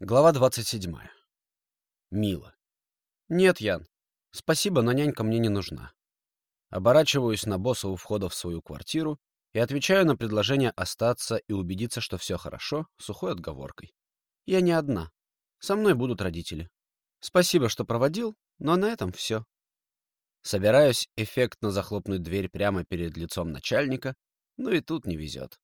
Глава 27. Мила. Нет, Ян. Спасибо, но нянька мне не нужна. Оборачиваюсь на босса у входа в свою квартиру и отвечаю на предложение остаться и убедиться, что все хорошо, сухой отговоркой. Я не одна. Со мной будут родители. Спасибо, что проводил, но на этом все. Собираюсь эффектно захлопнуть дверь прямо перед лицом начальника, но и тут не везет.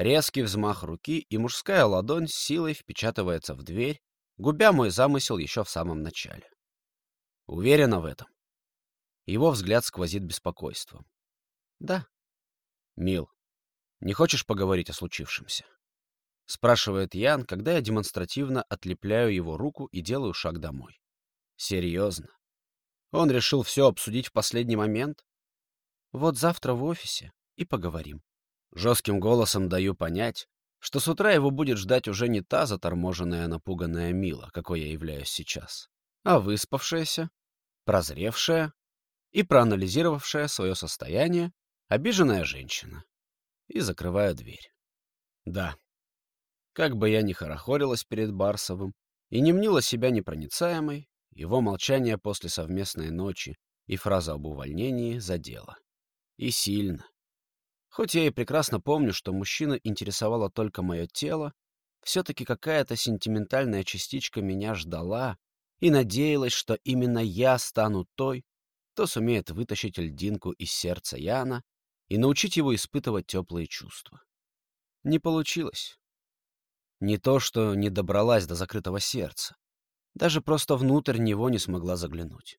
Резкий взмах руки, и мужская ладонь с силой впечатывается в дверь, губя мой замысел еще в самом начале. Уверена в этом. Его взгляд сквозит беспокойством. Да. Мил, не хочешь поговорить о случившемся? Спрашивает Ян, когда я демонстративно отлепляю его руку и делаю шаг домой. Серьезно? Он решил все обсудить в последний момент? Вот завтра в офисе и поговорим. Жестким голосом даю понять, что с утра его будет ждать уже не та заторможенная, напуганная Мила, какой я являюсь сейчас, а выспавшаяся, прозревшая и проанализировавшая свое состояние обиженная женщина. И закрываю дверь. Да, как бы я ни хорохорилась перед Барсовым и не мнила себя непроницаемой, его молчание после совместной ночи и фраза об увольнении задело. И сильно. Хоть я и прекрасно помню, что мужчина интересовало только мое тело, все-таки какая-то сентиментальная частичка меня ждала и надеялась, что именно я стану той, кто сумеет вытащить льдинку из сердца Яна и научить его испытывать теплые чувства. Не получилось. Не то, что не добралась до закрытого сердца. Даже просто внутрь него не смогла заглянуть.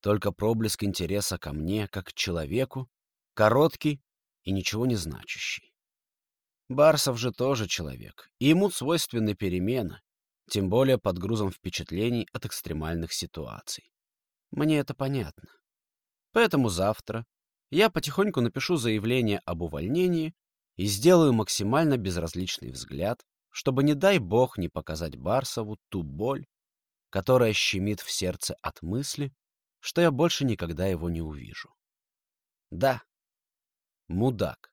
Только проблеск интереса ко мне, как к человеку, короткий и ничего не значащий. Барсов же тоже человек, и ему свойственны перемены, тем более под грузом впечатлений от экстремальных ситуаций. Мне это понятно. Поэтому завтра я потихоньку напишу заявление об увольнении и сделаю максимально безразличный взгляд, чтобы, не дай бог, не показать Барсову ту боль, которая щемит в сердце от мысли, что я больше никогда его не увижу. Да, мудак.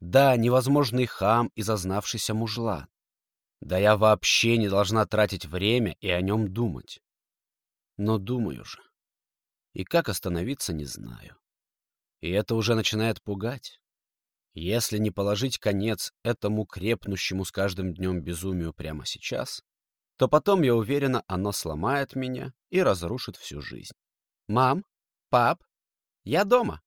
Да, невозможный хам и зазнавшийся мужлан. Да я вообще не должна тратить время и о нем думать. Но думаю же. И как остановиться, не знаю. И это уже начинает пугать. Если не положить конец этому крепнущему с каждым днем безумию прямо сейчас, то потом, я уверена, оно сломает меня и разрушит всю жизнь. «Мам? Пап? Я дома!»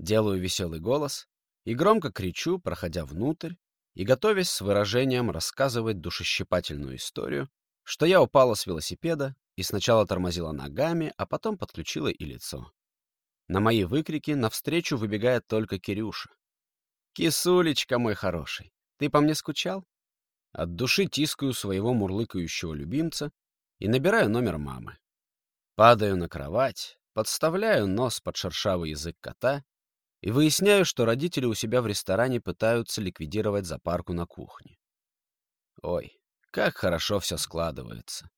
Делаю веселый голос и громко кричу, проходя внутрь и готовясь с выражением рассказывать душещипательную историю, что я упала с велосипеда и сначала тормозила ногами, а потом подключила и лицо. На мои выкрики навстречу выбегает только Кирюша. «Кисулечка мой хороший, ты по мне скучал?» От души тискаю своего мурлыкающего любимца и набираю номер мамы. Падаю на кровать, подставляю нос под шершавый язык кота и выясняю, что родители у себя в ресторане пытаются ликвидировать запарку на кухне. Ой, как хорошо все складывается.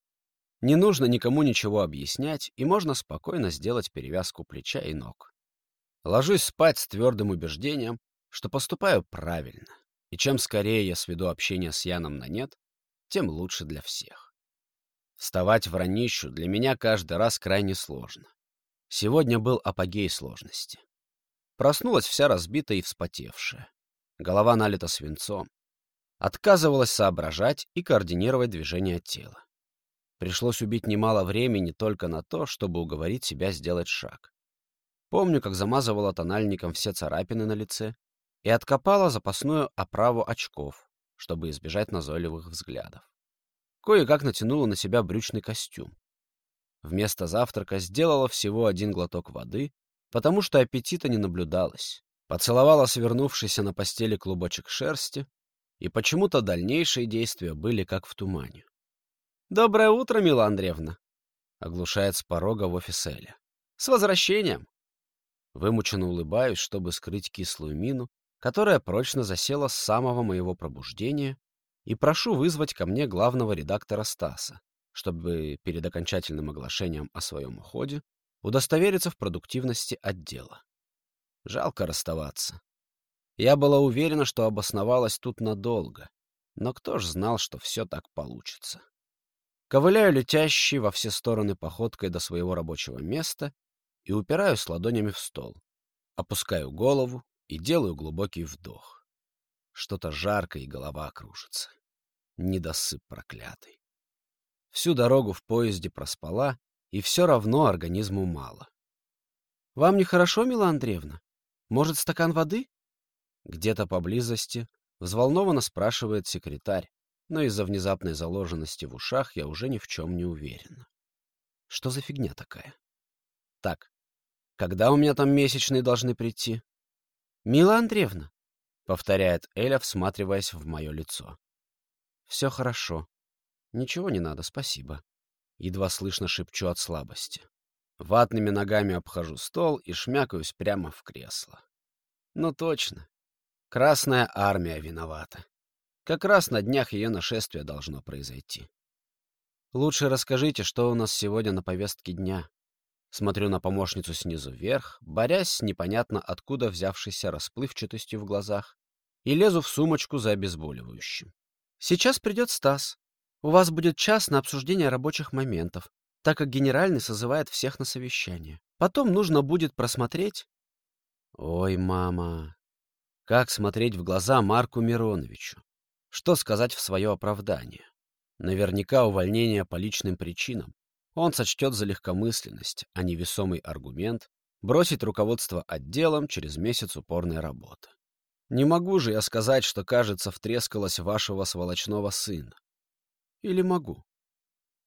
Не нужно никому ничего объяснять, и можно спокойно сделать перевязку плеча и ног. Ложусь спать с твердым убеждением, что поступаю правильно, и чем скорее я сведу общение с Яном на нет, тем лучше для всех. Вставать в ранищу для меня каждый раз крайне сложно. Сегодня был апогей сложности. Проснулась вся разбитая и вспотевшая. Голова налита свинцом. Отказывалась соображать и координировать движение тела. Пришлось убить немало времени только на то, чтобы уговорить себя сделать шаг. Помню, как замазывала тональником все царапины на лице и откопала запасную оправу очков, чтобы избежать назойливых взглядов. Кое-как натянула на себя брючный костюм. Вместо завтрака сделала всего один глоток воды потому что аппетита не наблюдалось. Поцеловала свернувшийся на постели клубочек шерсти, и почему-то дальнейшие действия были как в тумане. «Доброе утро, Мила Андреевна!» — оглушает с порога в офис Эля. «С возвращением!» Вымученно улыбаюсь, чтобы скрыть кислую мину, которая прочно засела с самого моего пробуждения, и прошу вызвать ко мне главного редактора Стаса, чтобы перед окончательным оглашением о своем уходе удостовериться в продуктивности отдела. Жалко расставаться. Я была уверена, что обосновалась тут надолго, Но кто ж знал, что все так получится? Ковыляю летящий во все стороны походкой до своего рабочего места и упираюсь ладонями в стол. Опускаю голову и делаю глубокий вдох. Что-то жарко, и голова кружится. Недосып проклятый. Всю дорогу в поезде проспала, и все равно организму мало. — Вам нехорошо, Мила Андреевна? Может, стакан воды? Где-то поблизости взволнованно спрашивает секретарь, но из-за внезапной заложенности в ушах я уже ни в чем не уверен. Что за фигня такая? Так, когда у меня там месячные должны прийти? Мила Андреевна, — повторяет Эля, всматриваясь в мое лицо. Все хорошо. Ничего не надо, спасибо. Едва слышно шепчу от слабости. Ватными ногами обхожу стол и шмякаюсь прямо в кресло. Ну точно. Красная армия виновата. Как раз на днях ее нашествие должно произойти. Лучше расскажите, что у нас сегодня на повестке дня. Смотрю на помощницу снизу вверх, борясь с непонятно откуда взявшейся расплывчатостью в глазах, и лезу в сумочку за обезболивающим. Сейчас придет Стас. У вас будет час на обсуждение рабочих моментов, так как генеральный созывает всех на совещание. Потом нужно будет просмотреть... Ой, мама, как смотреть в глаза Марку Мироновичу? Что сказать в свое оправдание? Наверняка увольнение по личным причинам. Он сочтет за легкомысленность, а не весомый аргумент, бросить руководство отделом через месяц упорной работы. Не могу же я сказать, что, кажется, втрескалась вашего сволочного сына. Или могу?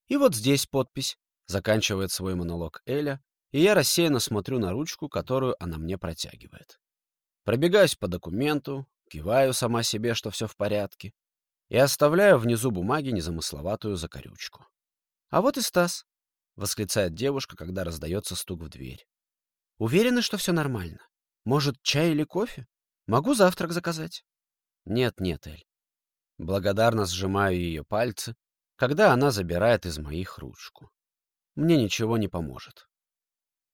И вот здесь подпись. Заканчивает свой монолог Эля, и я рассеянно смотрю на ручку, которую она мне протягивает. Пробегаюсь по документу, киваю сама себе, что все в порядке, и оставляю внизу бумаги незамысловатую закорючку. «А вот и Стас», — восклицает девушка, когда раздается стук в дверь. «Уверены, что все нормально? Может, чай или кофе? Могу завтрак заказать?» «Нет, нет, Эль». Благодарно сжимаю ее пальцы, когда она забирает из моих ручку мне ничего не поможет.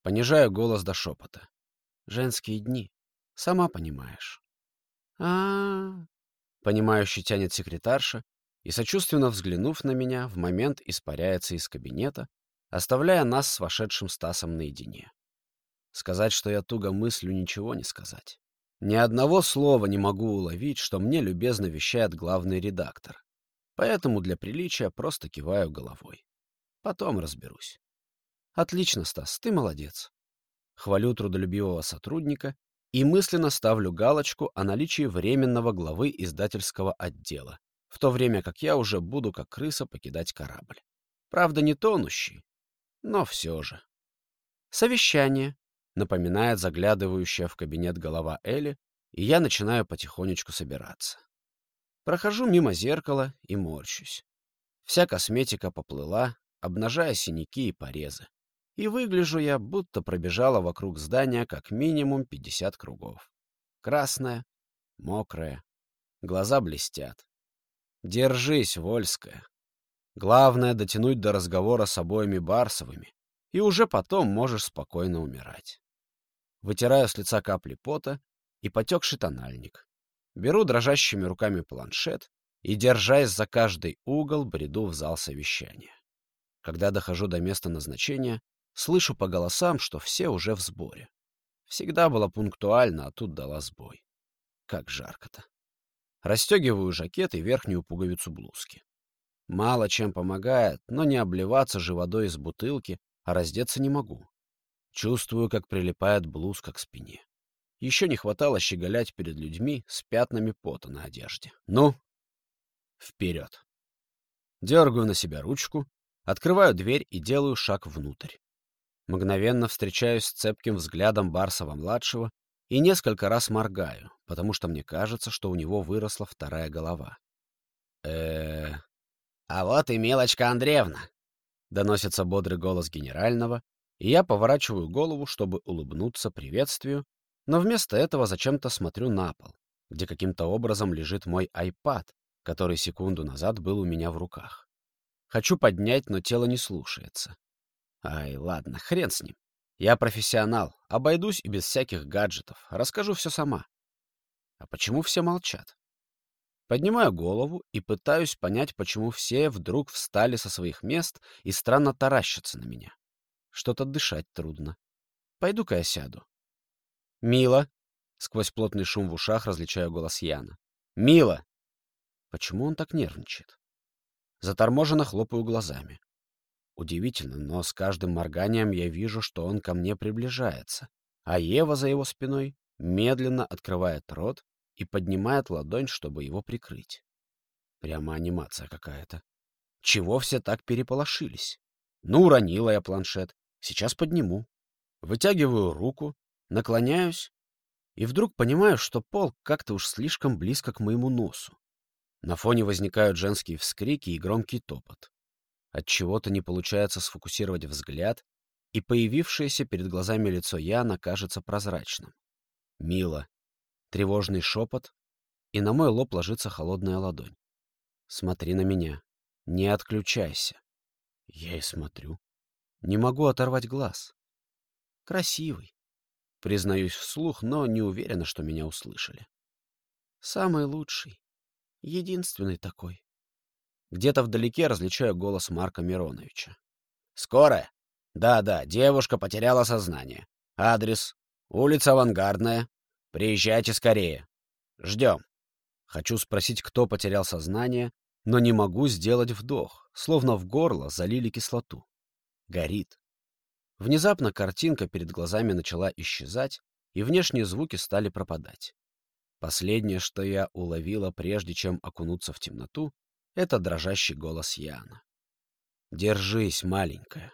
Понижаю голос до шепота. Женские дни. Сама понимаешь. а, -а, -а Понимающе тянет секретарша и, сочувственно взглянув на меня, в момент испаряется из кабинета, оставляя нас с вошедшим Стасом наедине. Сказать, что я туго мыслю, ничего не сказать. Ни одного слова не могу уловить, что мне любезно вещает главный редактор. Поэтому для приличия просто киваю головой. Потом разберусь. Отлично, Стас, ты молодец. Хвалю трудолюбивого сотрудника и мысленно ставлю галочку о наличии временного главы издательского отдела, в то время как я уже буду как крыса покидать корабль. Правда, не тонущий, но все же. Совещание, напоминает заглядывающая в кабинет голова Эли, и я начинаю потихонечку собираться. Прохожу мимо зеркала и морщусь. Вся косметика поплыла, обнажая синяки и порезы. И выгляжу я, будто пробежала вокруг здания как минимум 50 кругов. Красная, мокрая, глаза блестят. Держись, Вольская. Главное — дотянуть до разговора с обоими Барсовыми, и уже потом можешь спокойно умирать. Вытираю с лица капли пота и потекший тональник. Беру дрожащими руками планшет и, держась за каждый угол, бреду в зал совещания. Когда дохожу до места назначения, слышу по голосам, что все уже в сборе. Всегда была пунктуальна, а тут дала сбой. Как жарко-то. Растегиваю жакет и верхнюю пуговицу блузки. Мало чем помогает, но не обливаться же водой из бутылки, а раздеться не могу. Чувствую, как прилипает блузка к спине. Еще не хватало щеголять перед людьми с пятнами пота на одежде. Ну, вперед. Дергаю на себя ручку, Открываю дверь и делаю шаг внутрь. Мгновенно встречаюсь с цепким взглядом Барсова-младшего и несколько раз моргаю, потому что мне кажется, что у него выросла вторая голова. э А вот и мелочка Андреевна!» — доносится бодрый голос генерального, и я поворачиваю голову, чтобы улыбнуться приветствию, но вместо этого зачем-то смотрю на пол, где каким-то образом лежит мой iPad, который секунду назад был у меня в руках. Хочу поднять, но тело не слушается. Ай, ладно, хрен с ним. Я профессионал, обойдусь и без всяких гаджетов, расскажу все сама. А почему все молчат? Поднимаю голову и пытаюсь понять, почему все вдруг встали со своих мест и странно таращатся на меня. Что-то дышать трудно. Пойду-ка я сяду. «Мила!» — сквозь плотный шум в ушах различаю голос Яна. «Мила!» Почему он так нервничает? Заторможенно хлопаю глазами. Удивительно, но с каждым морганием я вижу, что он ко мне приближается, а Ева за его спиной медленно открывает рот и поднимает ладонь, чтобы его прикрыть. Прямо анимация какая-то. Чего все так переполошились? Ну, уронила я планшет. Сейчас подниму. Вытягиваю руку, наклоняюсь и вдруг понимаю, что пол как-то уж слишком близко к моему носу. На фоне возникают женские вскрики и громкий топот. От чего-то не получается сфокусировать взгляд, и появившееся перед глазами лицо Яна кажется прозрачным. Мило. Тревожный шепот, и на мой лоб ложится холодная ладонь. Смотри на меня. Не отключайся. Я и смотрю. Не могу оторвать глаз. Красивый. Признаюсь вслух, но не уверена, что меня услышали. Самый лучший. Единственный такой. Где-то вдалеке различаю голос Марка Мироновича. «Скорая?» «Да-да, девушка потеряла сознание. Адрес? Улица Авангардная. Приезжайте скорее. Ждем». Хочу спросить, кто потерял сознание, но не могу сделать вдох, словно в горло залили кислоту. Горит. Внезапно картинка перед глазами начала исчезать, и внешние звуки стали пропадать. Последнее, что я уловила, прежде чем окунуться в темноту, это дрожащий голос Яна. «Держись, маленькая».